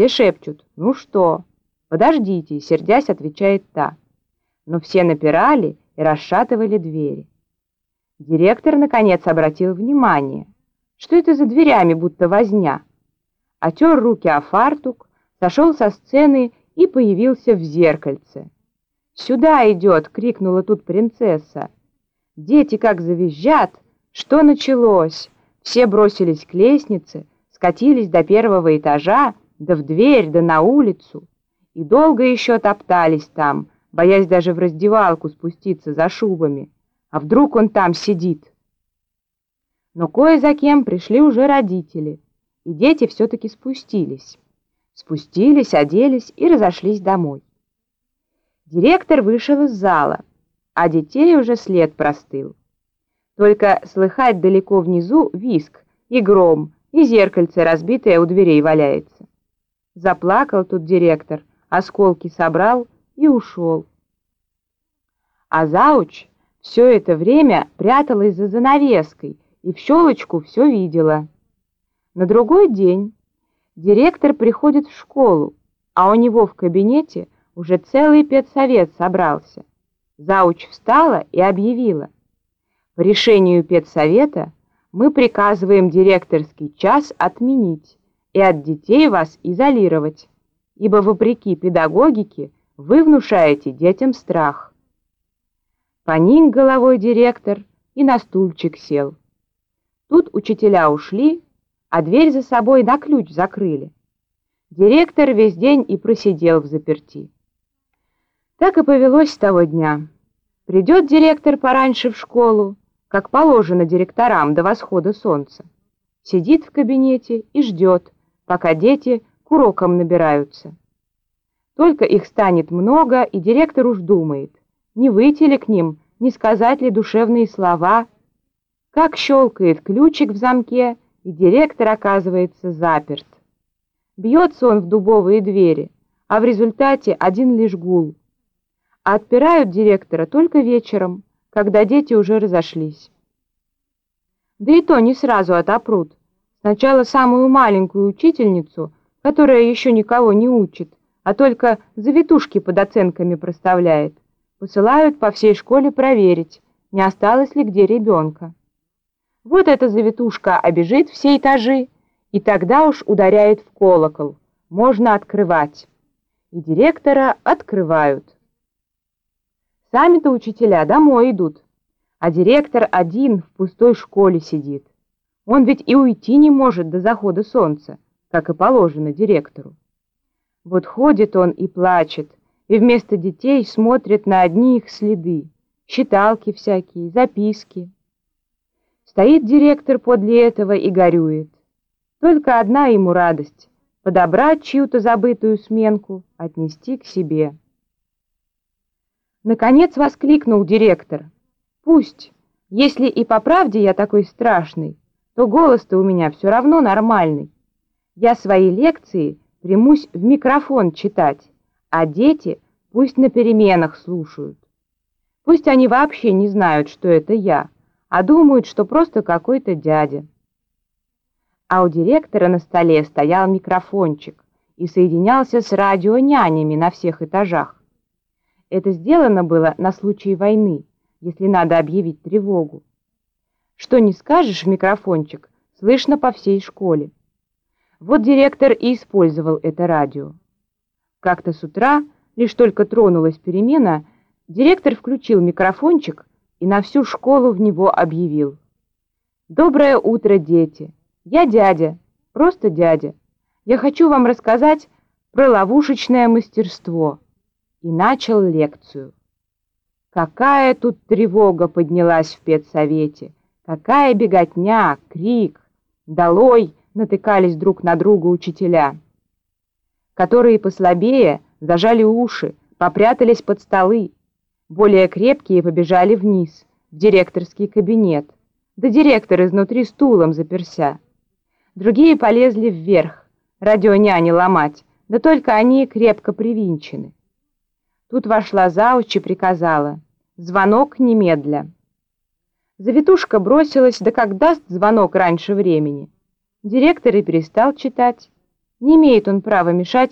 Все шепчут «Ну что?» «Подождите», — сердясь, отвечает та. Но все напирали и расшатывали двери. Директор, наконец, обратил внимание, что это за дверями будто возня. Отер руки о фартук, сошел со сцены и появился в зеркальце. «Сюда идет!» — крикнула тут принцесса. Дети как завизжат! Что началось? Все бросились к лестнице, скатились до первого этажа, да в дверь, да на улицу. И долго еще топтались там, боясь даже в раздевалку спуститься за шубами. А вдруг он там сидит? Но кое за кем пришли уже родители, и дети все-таки спустились. Спустились, оделись и разошлись домой. Директор вышел из зала, а детей уже след простыл. Только слыхать далеко внизу виск и гром, и зеркальце разбитое у дверей валяется. Заплакал тут директор, осколки собрал и ушел. А зауч все это время пряталась за занавеской и в щелочку все видела. На другой день директор приходит в школу, а у него в кабинете уже целый педсовет собрался. Зауч встала и объявила. По решению педсовета мы приказываем директорский час отменить и от детей вас изолировать, ибо вопреки педагогике вы внушаете детям страх. Поник головой директор и на стульчик сел. Тут учителя ушли, а дверь за собой на ключ закрыли. Директор весь день и просидел в заперти. Так и повелось с того дня. Придет директор пораньше в школу, как положено директорам до восхода солнца. Сидит в кабинете и ждет, пока дети к урокам набираются. Только их станет много, и директор уж думает, не выйти ли к ним, не сказать ли душевные слова. Как щелкает ключик в замке, и директор оказывается заперт. Бьется он в дубовые двери, а в результате один лишь гул. А отпирают директора только вечером, когда дети уже разошлись. Да и то не сразу отопрут. Сначала самую маленькую учительницу, которая еще никого не учит, а только завитушки под оценками проставляет, посылают по всей школе проверить, не осталось ли где ребенка. Вот эта завитушка обежит все этажи, и тогда уж ударяет в колокол. Можно открывать. И директора открывают. Сами-то учителя домой идут, а директор один в пустой школе сидит. Он ведь и уйти не может до захода солнца, как и положено директору. Вот ходит он и плачет, и вместо детей смотрит на одни их следы, считалки всякие, записки. Стоит директор подле этого и горюет. Только одна ему радость — подобрать чью-то забытую сменку, отнести к себе. Наконец воскликнул директор. «Пусть, если и по правде я такой страшный, то голос-то у меня все равно нормальный. Я свои лекции примусь в микрофон читать, а дети пусть на переменах слушают. Пусть они вообще не знают, что это я, а думают, что просто какой-то дядя. А у директора на столе стоял микрофончик и соединялся с радионянями на всех этажах. Это сделано было на случай войны, если надо объявить тревогу. Что не скажешь в микрофончик, слышно по всей школе. Вот директор и использовал это радио. Как-то с утра, лишь только тронулась перемена, директор включил микрофончик и на всю школу в него объявил. «Доброе утро, дети! Я дядя, просто дядя. Я хочу вам рассказать про ловушечное мастерство». И начал лекцию. Какая тут тревога поднялась в педсовете, какая беготня, крик, долой! натыкались друг на друга учителя, которые послабее зажали уши, попрятались под столы, более крепкие побежали вниз, в директорский кабинет, да директор изнутри стулом заперся. Другие полезли вверх, радионяни ломать, да только они крепко привинчены. Тут вошла зауч и приказала «Звонок немедля». Завитушка бросилась, да как даст звонок раньше времени. Директор и перестал читать. Не имеет он права мешать